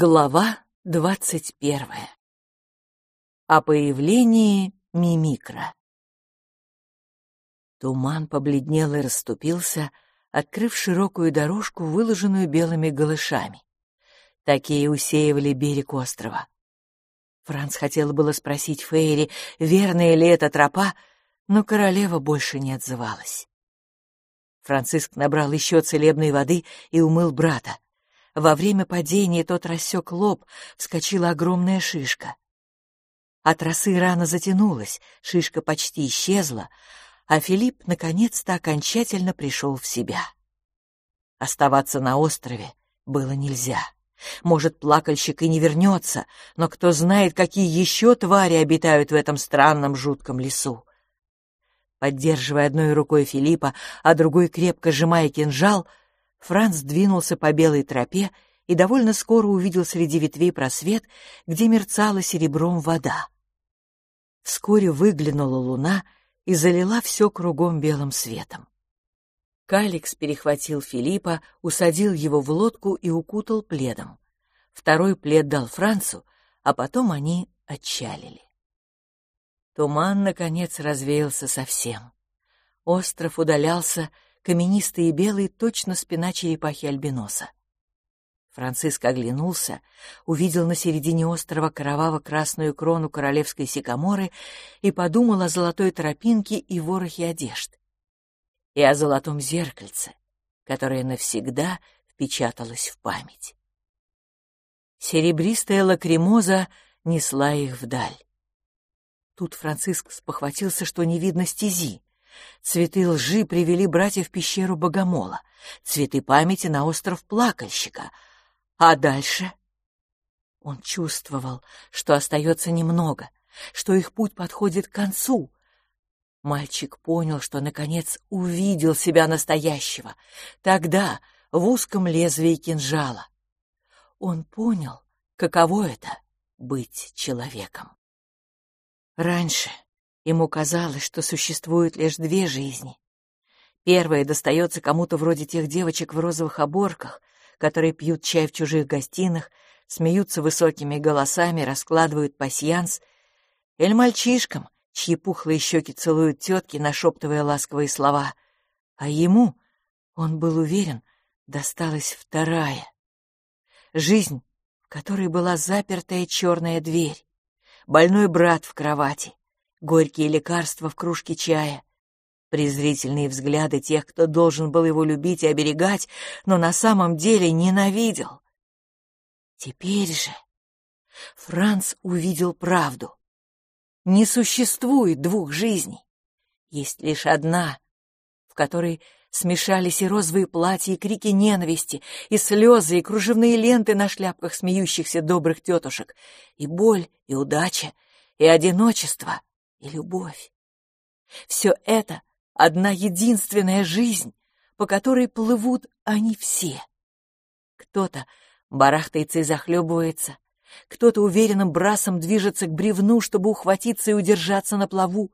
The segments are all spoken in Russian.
Глава двадцать первая. О появлении Мимикра. Туман побледнел и расступился, открыв широкую дорожку, выложенную белыми голышами. Такие усеивали берег острова. Франц хотел было спросить Фейри, верная ли эта тропа, но королева больше не отзывалась. Франциск набрал еще целебной воды и умыл брата. Во время падения тот рассек лоб, вскочила огромная шишка. От росы рана затянулась, шишка почти исчезла, а Филипп наконец-то окончательно пришел в себя. Оставаться на острове было нельзя. Может, плакальщик и не вернется, но кто знает, какие еще твари обитают в этом странном жутком лесу. Поддерживая одной рукой Филиппа, а другой крепко сжимая кинжал, Франц двинулся по белой тропе и довольно скоро увидел среди ветвей просвет, где мерцала серебром вода. Вскоре выглянула луна и залила все кругом белым светом. Каликс перехватил Филиппа, усадил его в лодку и укутал пледом. Второй плед дал Францу, а потом они отчалили. Туман, наконец, развеялся совсем. Остров удалялся, каменистый и белый, точно спина черепахи альбиноса. Франциск оглянулся, увидел на середине острова кроваво-красную крону королевской сикаморы и подумал о золотой тропинке и ворохе одежд. И о золотом зеркальце, которое навсегда впечаталось в память. Серебристая лакримоза несла их вдаль. Тут Франциск спохватился, что не видно стези. Цветы лжи привели братьев в пещеру Богомола, цветы памяти на остров Плакальщика. А дальше? Он чувствовал, что остается немного, что их путь подходит к концу. Мальчик понял, что, наконец, увидел себя настоящего. Тогда, в узком лезвии кинжала. Он понял, каково это — быть человеком. Раньше Ему казалось, что существует лишь две жизни. Первая достается кому-то вроде тех девочек в розовых оборках, которые пьют чай в чужих гостинах, смеются высокими голосами, раскладывают пасьянс, или мальчишкам, чьи пухлые щеки целуют тетки, нашептывая ласковые слова. А ему, он был уверен, досталась вторая. Жизнь, в которой была запертая черная дверь, больной брат в кровати, горькие лекарства в кружке чая, презрительные взгляды тех, кто должен был его любить и оберегать, но на самом деле ненавидел. Теперь же Франц увидел правду. Не существует двух жизней. Есть лишь одна, в которой смешались и розовые платья, и крики ненависти, и слезы, и кружевные ленты на шляпках смеющихся добрых тетушек, и боль, и удача, и одиночество, и любовь. Все это — одна единственная жизнь, по которой плывут они все. Кто-то барахтается и захлебывается, кто-то уверенным брасом движется к бревну, чтобы ухватиться и удержаться на плаву.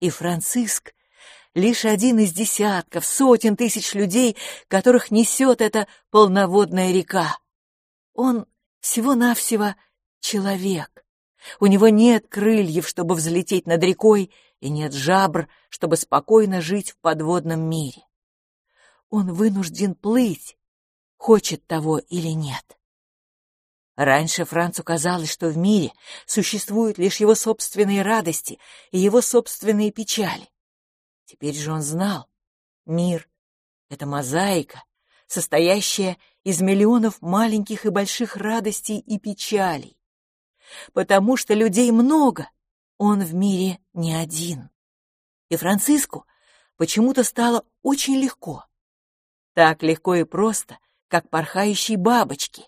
И Франциск — лишь один из десятков, сотен тысяч людей, которых несет эта полноводная река. Он всего-навсего человек, у него нет крыльев, чтобы взлететь над рекой, и нет жабр, чтобы спокойно жить в подводном мире. Он вынужден плыть, хочет того или нет. Раньше Францу казалось, что в мире существуют лишь его собственные радости и его собственные печали. Теперь же он знал, мир — это мозаика, состоящая из миллионов маленьких и больших радостей и печалей потому что людей много, он в мире не один. И Франциску почему-то стало очень легко. Так легко и просто, как порхающие бабочки.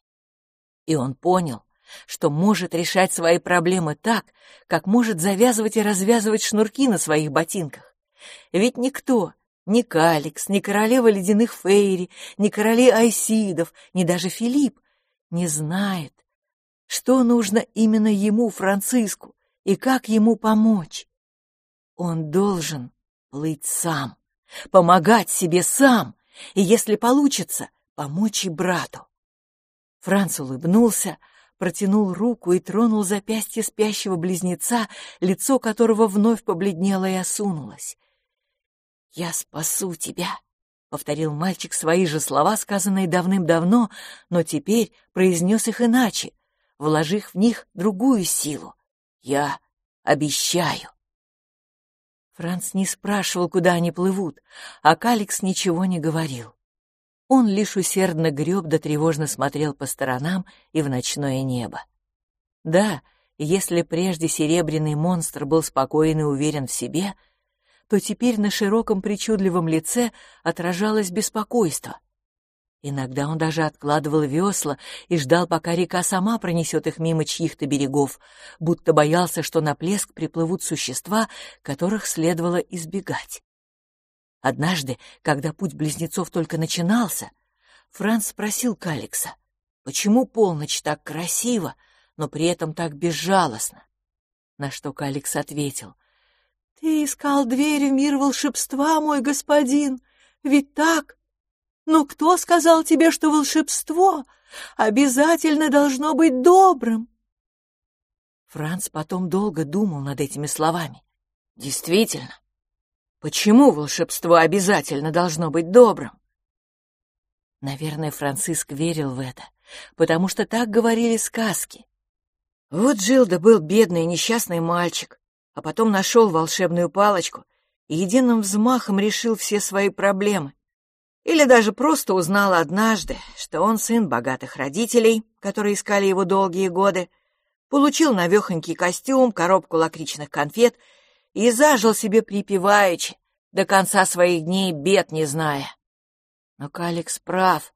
И он понял, что может решать свои проблемы так, как может завязывать и развязывать шнурки на своих ботинках. Ведь никто, ни Каликс, ни королева ледяных фейри, ни короли Айсидов, ни даже Филипп не знает, что нужно именно ему, Франциску, и как ему помочь? Он должен плыть сам, помогать себе сам, и, если получится, помочь и брату. Франц улыбнулся, протянул руку и тронул запястье спящего близнеца, лицо которого вновь побледнело и осунулось. «Я спасу тебя», — повторил мальчик свои же слова, сказанные давным-давно, но теперь произнес их иначе, вложив в них другую силу. «Я обещаю». Франц не спрашивал, куда они плывут, а Каликс ничего не говорил. Он лишь усердно греб да тревожно смотрел по сторонам и в ночное небо. Да, если прежде серебряный монстр был спокоен и уверен в себе, то теперь на широком причудливом лице отражалось беспокойство. Иногда он даже откладывал весла и ждал, пока река сама пронесет их мимо чьих-то берегов, будто боялся, что на плеск приплывут существа, которых следовало избегать. Однажды, когда путь близнецов только начинался, Франц спросил Каликса, почему полночь так красиво, но при этом так безжалостно? На что Каликс ответил, «Ты искал дверь в мир волшебства, мой господин, ведь так? Но кто сказал тебе, что волшебство обязательно должно быть добрым?» Франц потом долго думал над этими словами. Действительно, Почему волшебство обязательно должно быть добрым? Наверное, Франциск верил в это, потому что так говорили сказки. Вот Джилда был бедный и несчастный мальчик, а потом нашел волшебную палочку и единым взмахом решил все свои проблемы. Или даже просто узнал однажды, что он сын богатых родителей, которые искали его долгие годы, получил навехонький костюм, коробку лакричных конфет — и зажил себе припеваючи, до конца своих дней бед не зная. Но Каликс прав,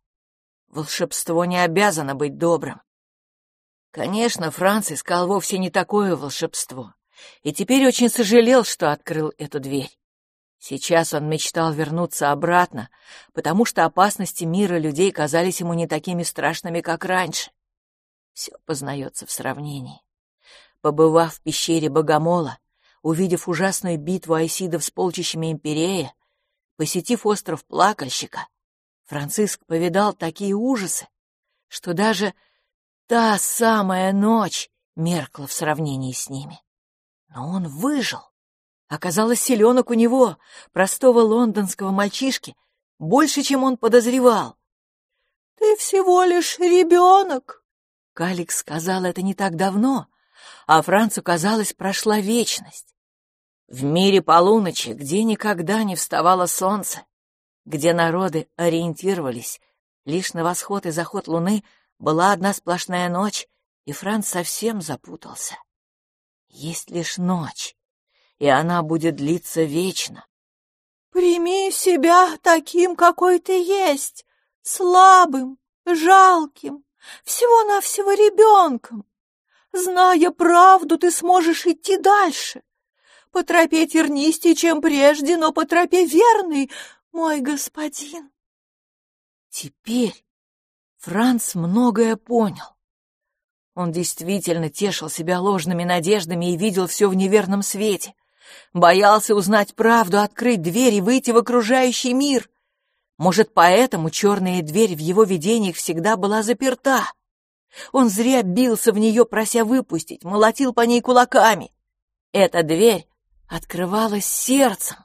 волшебство не обязано быть добрым. Конечно, Франц искал вовсе не такое волшебство, и теперь очень сожалел, что открыл эту дверь. Сейчас он мечтал вернуться обратно, потому что опасности мира людей казались ему не такими страшными, как раньше. Все познается в сравнении. Побывав в пещере Богомола, увидев ужасную битву айсидов с полчищами Имперея, посетив остров Плакальщика, Франциск повидал такие ужасы, что даже та самая ночь меркла в сравнении с ними. Но он выжил. Оказалось, селенок у него, простого лондонского мальчишки, больше, чем он подозревал. «Ты всего лишь ребенок!» Каликс сказал это не так давно, а Францу, казалось, прошла вечность. В мире полуночи, где никогда не вставало солнце, где народы ориентировались лишь на восход и заход луны, была одна сплошная ночь, и Франц совсем запутался. Есть лишь ночь, и она будет длиться вечно. «Прими себя таким, какой ты есть, слабым, жалким, всего-навсего ребенком. Зная правду, ты сможешь идти дальше, по тропе тернистей, чем прежде, но по тропе верный, мой господин. Теперь Франц многое понял. Он действительно тешил себя ложными надеждами и видел все в неверном свете. Боялся узнать правду, открыть дверь и выйти в окружающий мир. Может, поэтому черная дверь в его видениях всегда была заперта. Он зря бился в нее, прося выпустить, молотил по ней кулаками. Эта дверь открывалось сердцем,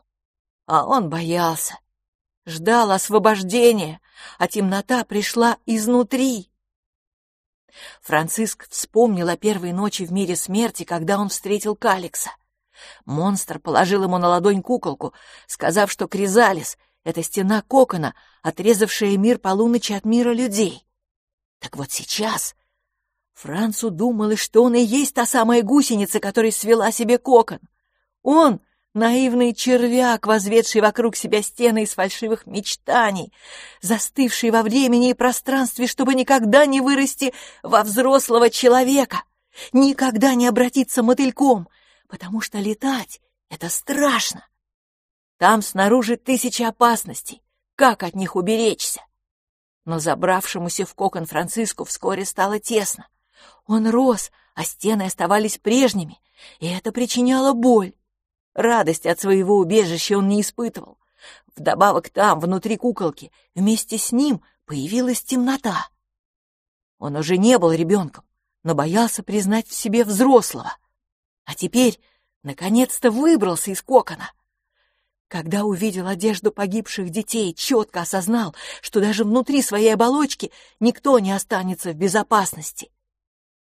а он боялся, ждал освобождения, а темнота пришла изнутри. Франциск вспомнил о первой ночи в мире смерти, когда он встретил Каликса. Монстр положил ему на ладонь куколку, сказав, что Кризалис — это стена кокона, отрезавшая мир полуночи от мира людей. Так вот сейчас Францу думалось, что он и есть та самая гусеница, которая свела себе кокон — он — наивный червяк, возведший вокруг себя стены из фальшивых мечтаний, застывший во времени и пространстве, чтобы никогда не вырасти во взрослого человека, никогда не обратиться мотыльком, потому что летать — это страшно. Там снаружи тысячи опасностей, как от них уберечься? Но забравшемуся в кокон Франциску вскоре стало тесно. Он рос, а стены оставались прежними, и это причиняло боль. Радости от своего убежища он не испытывал. Вдобавок там, внутри куколки, вместе с ним появилась темнота. Он уже не был ребенком, но боялся признать в себе взрослого. А теперь, наконец-то, выбрался из кокона. Когда увидел одежду погибших детей, четко осознал, что даже внутри своей оболочки никто не останется в безопасности.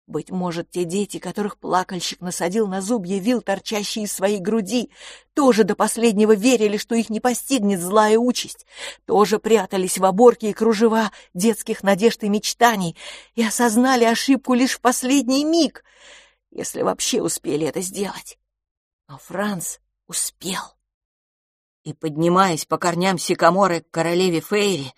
Быть может, те дети, которых плакальщик насадил на зубья вил, торчащие из своей груди, тоже до последнего верили, что их не постигнет злая участь, тоже прятались в оборке и кружева детских надежд и мечтаний и осознали ошибку лишь в последний миг, если вообще успели это сделать. Но Франц успел. И, поднимаясь по корням сикаморы к королеве Фейри,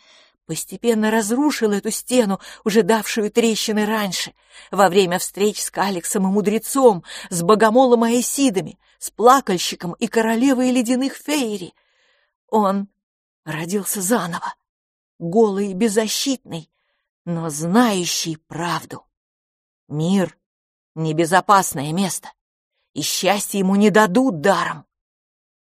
постепенно разрушил эту стену, уже давшую трещины раньше, во время встреч с Каликсом и Мудрецом, с Богомолом и Аисидами, с Плакальщиком и Королевой Ледяных Фейри. Он родился заново, голый и беззащитный, но знающий правду. Мир — небезопасное место, и счастье ему не дадут даром.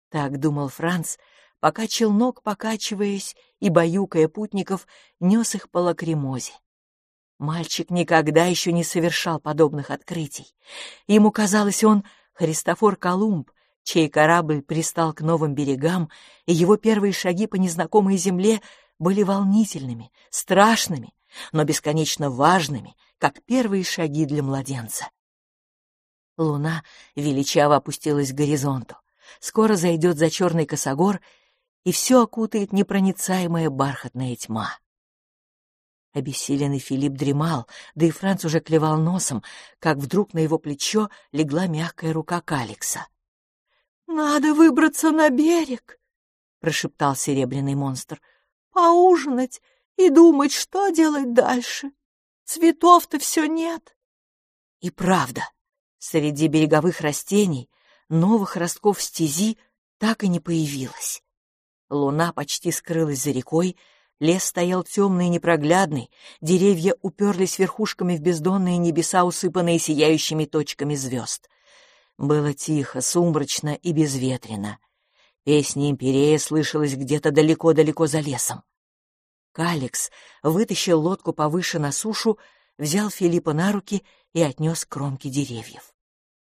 Так думал Франц, пока челнок, покачиваясь и баюкая путников, нес их по лакримозе. Мальчик никогда еще не совершал подобных открытий. Ему казалось, он Христофор Колумб, чей корабль пристал к новым берегам, и его первые шаги по незнакомой земле были волнительными, страшными, но бесконечно важными, как первые шаги для младенца. Луна величаво опустилась к горизонту. Скоро зайдет за черный косогор, и все окутает непроницаемая бархатная тьма. Обессиленный Филипп дремал, да и Франц уже клевал носом, как вдруг на его плечо легла мягкая рука Каликса. «Надо выбраться на берег», — прошептал серебряный монстр, — «поужинать и думать, что делать дальше. Цветов-то все нет». И правда, среди береговых растений новых ростков стези так и не появилось. Луна почти скрылась за рекой, лес стоял темный и непроглядный, деревья уперлись верхушками в бездонные небеса, усыпанные сияющими точками звезд. Было тихо, сумрачно и безветренно. Песня империя слышалась где-то далеко-далеко за лесом. Каликс вытащил лодку повыше на сушу, взял Филиппа на руки и отнес к кромке деревьев.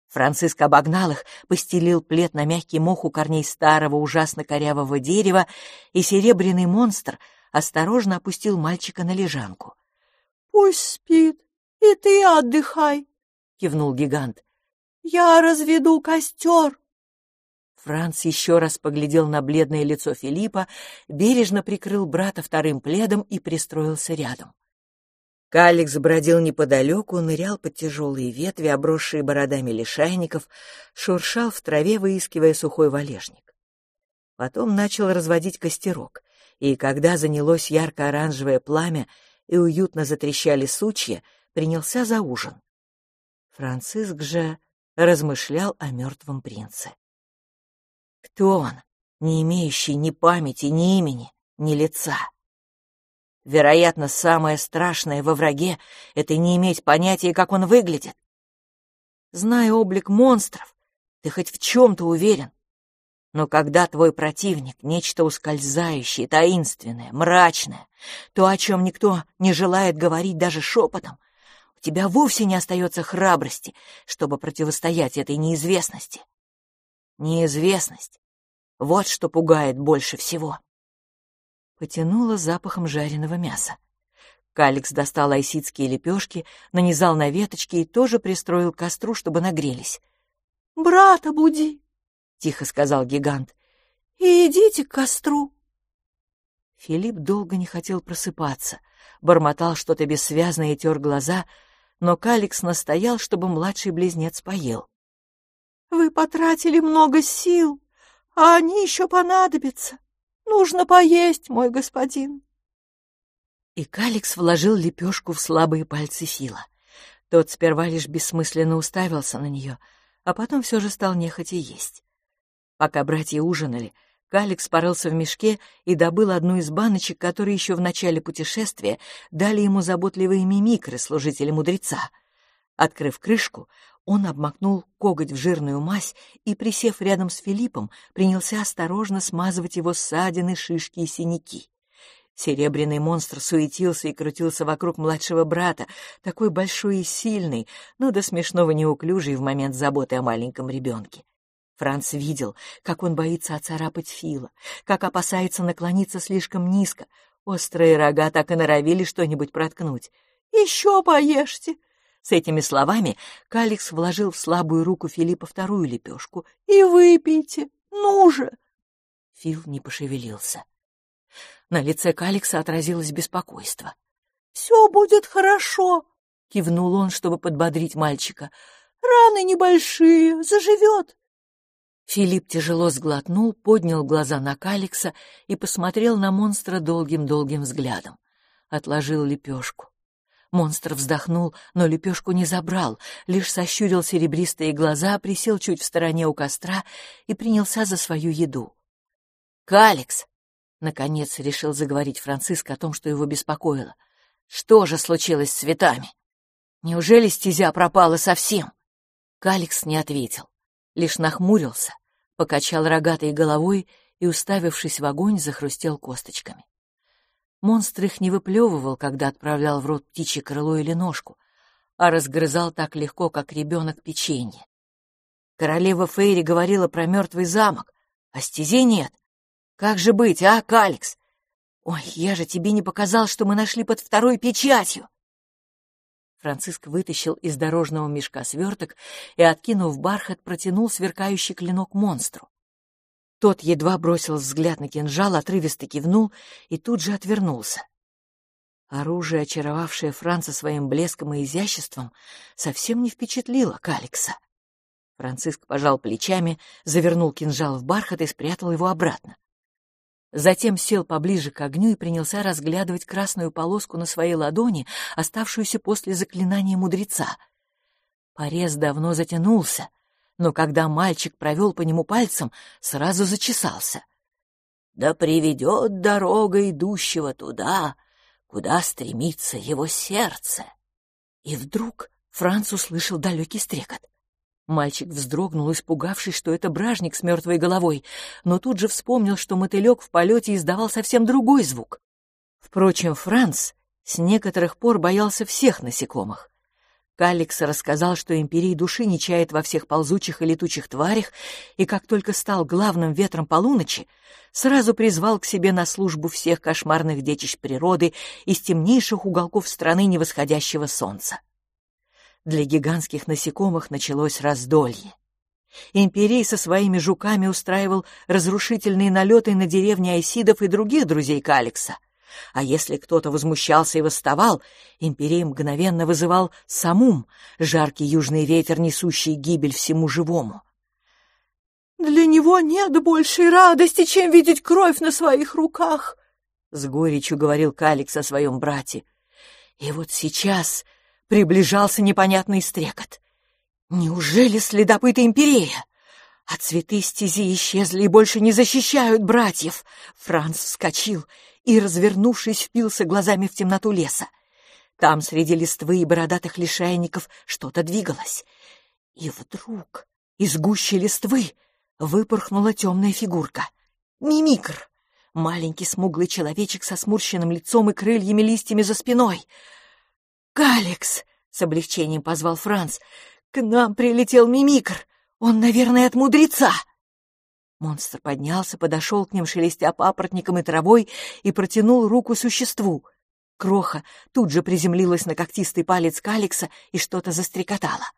Франциск обогнал их, постелил плед на мягкий мох у корней старого ужасно корявого дерева, и серебряный монстр осторожно опустил мальчика на лежанку. — Пусть спит, и ты отдыхай, — кивнул гигант. — Я разведу костер. Франц еще раз поглядел на бледное лицо Филиппа, бережно прикрыл брата вторым пледом и пристроился рядом. Каликс бродил неподалеку, нырял под тяжелые ветви, обросшие бородами лишайников, шуршал в траве, выискивая сухой валежник. Потом начал разводить костерок, и когда занялось ярко-оранжевое пламя и уютно затрещали сучья, принялся за ужин. Франциск же размышлял о мертвом принце. Кто он, не имеющий ни памяти, ни имени, ни лица? Вероятно, самое страшное во враге — это не иметь понятия, как он выглядит. Зная облик монстров, ты хоть в чем-то уверен. Но когда твой противник — нечто ускользающее, таинственное, мрачное, то, о чем никто не желает говорить даже шепотом, у тебя вовсе не остается храбрости, чтобы противостоять этой неизвестности. Неизвестность — вот что пугает больше всего потянуло запахом жареного мяса. Каликс достал айсидские лепешки, нанизал на веточки и тоже пристроил к костру, чтобы нагрелись. «Брата буди!» — тихо сказал гигант. «И идите к костру!» Филипп долго не хотел просыпаться, бормотал что-то бессвязное и тер глаза, но Каликс настоял, чтобы младший близнец поел. «Вы потратили много сил, а они еще понадобятся!» Нужно поесть, мой господин. И Каликс вложил лепешку в слабые пальцы Фила. Тот сперва лишь бессмысленно уставился на нее, а потом все же стал нехотя есть. Пока братья ужинали, Каликс порылся в мешке и добыл одну из баночек, которые еще в начале путешествия дали ему заботливые мимикры, служители мудреца. Открыв крышку, он обмакнул коготь в жирную мазь и, присев рядом с Филиппом, принялся осторожно смазывать его ссадины, шишки и синяки. Серебряный монстр суетился и крутился вокруг младшего брата, такой большой и сильный, но до смешного неуклюжий в момент заботы о маленьком ребенке. Франц видел, как он боится оцарапать Фила, как опасается наклониться слишком низко. Острые рога так и норовили что-нибудь проткнуть. «Еще поешьте!» С этими словами Каликс вложил в слабую руку Филиппа вторую лепешку. «И выпейте! Ну же!» Фил не пошевелился. На лице Каликса отразилось беспокойство. «Все будет хорошо», — кивнул он, чтобы подбодрить мальчика. «Раны небольшие, заживет». Филипп тяжело сглотнул, поднял глаза на Каликса и посмотрел на монстра долгим-долгим взглядом. Отложил лепешку. Монстр вздохнул, но лепешку не забрал, лишь сощурил серебристые глаза, присел чуть в стороне у костра и принялся за свою еду. «Каликс!» Наконец решил заговорить Франциск о том, что его беспокоило. Что же случилось с цветами? Неужели стезя пропала совсем? Каликс не ответил, лишь нахмурился, покачал рогатой головой и, уставившись в огонь, захрустел косточками. Монстр их не выплевывал, когда отправлял в рот птичье крыло или ножку, а разгрызал так легко, как ребенок печенье. Королева Фейри говорила про мертвый замок, а стези нет. Как же быть, а, Каликс? Ой, я же тебе не показал, что мы нашли под второй печатью. Франциск вытащил из дорожного мешка сверток и, откинув бархат, протянул сверкающий клинок монстру. Тот едва бросил взгляд на кинжал, отрывисто кивнул и тут же отвернулся. Оружие, очаровавшее Франца своим блеском и изяществом, совсем не впечатлило Каликса. Франциск пожал плечами, завернул кинжал в бархат и спрятал его обратно. Затем сел поближе к огню и принялся разглядывать красную полоску на своей ладони, оставшуюся после заклинания мудреца. Порез давно затянулся, но когда мальчик провел по нему пальцем, сразу зачесался. «Да приведет дорога идущего туда, куда стремится его сердце!» И вдруг Франц услышал далекий стрекот. Мальчик вздрогнул, испугавшись, что это бражник с мертвой головой, но тут же вспомнил, что мотылек в полете издавал совсем другой звук. Впрочем, Франц с некоторых пор боялся всех насекомых. Каликс рассказал, что империй души не чает во всех ползучих и летучих тварях, и как только стал главным ветром полуночи, сразу призвал к себе на службу всех кошмарных детищ природы из темнейших уголков страны невосходящего солнца для гигантских насекомых началось раздолье. Империй со своими жуками устраивал разрушительные налеты на деревни Айсидов и других друзей Каликса. А если кто-то возмущался и восставал, Империй мгновенно вызывал самум, жаркий южный ветер, несущий гибель всему живому. «Для него нет большей радости, чем видеть кровь на своих руках», — с горечью говорил Каликс о своем брате. И вот сейчас приближался непонятный стрекот. Неужели следопыты Империя? А цветы стези исчезли и больше не защищают братьев. Франц вскочил и, развернувшись, впился глазами в темноту леса. Там среди листвы и бородатых лишайников что-то двигалось. И вдруг из гущи листвы выпорхнула темная фигурка. Мимикр. Маленький смуглый человечек со сморщенным лицом и крыльями листьями за спиной — «Каликс!» — с облегчением позвал Франц. «К нам прилетел мимикр! Он, наверное, от мудреца!» Монстр поднялся, подошел к ним, шелестя папоротником и травой, и протянул руку существу. Кроха тут же приземлилась на когтистый палец Каликса и что-то застрекотала.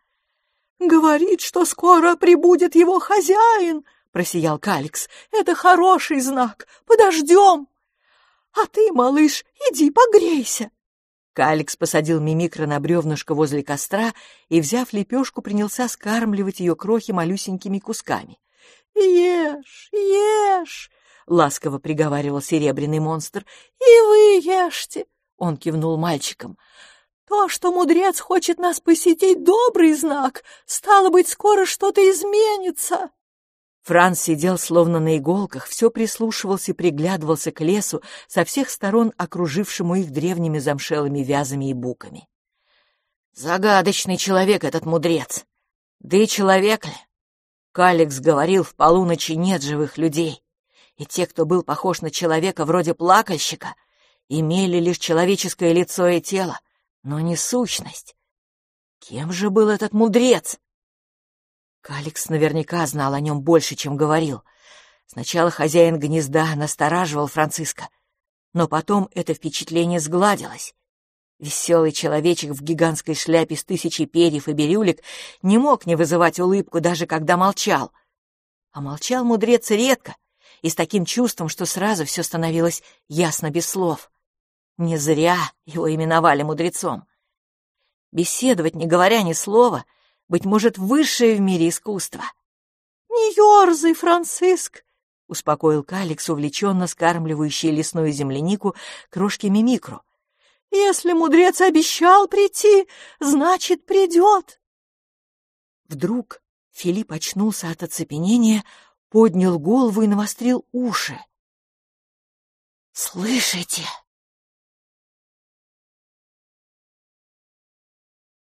«Говорит, что скоро прибудет его хозяин!» — просиял Каликс. «Это хороший знак! Подождем!» «А ты, малыш, иди погрейся!» Каликс посадил Мимикра на бревнышко возле костра и, взяв лепешку, принялся скармливать ее крохи малюсенькими кусками. «Ешь, ешь!» — ласково приговаривал серебряный монстр. «И вы ешьте!» — он кивнул мальчикам. «То, что мудрец хочет нас посетить, добрый знак. Стало быть, скоро что-то изменится!» Франц сидел словно на иголках, все прислушивался и приглядывался к лесу, со всех сторон окружившему их древними замшелыми вязами и буками. «Загадочный человек этот мудрец! Да и человек ли?» Каликс говорил, в полуночи нет живых людей, и те, кто был похож на человека вроде плакальщика, имели лишь человеческое лицо и тело, но не сущность. Кем же был этот мудрец? Каликс наверняка знал о нем больше, чем говорил. Сначала хозяин гнезда настораживал Франциска, но потом это впечатление сгладилось. Веселый человечек в гигантской шляпе с тысячей перьев и бирюлек не мог не вызывать улыбку, даже когда молчал. А молчал мудрец редко и с таким чувством, что сразу все становилось ясно без слов. Не зря его именовали мудрецом. Беседовать, не говоря ни слова, быть может, высшее в мире искусство. «Не ерзай, Франциск!» — успокоил Каликс, увлеченно скармливающий лесную землянику крошки мимикру. «Если мудрец обещал прийти, значит, придет!» Вдруг Филипп очнулся от оцепенения, поднял голову и навострил уши. «Слышите?»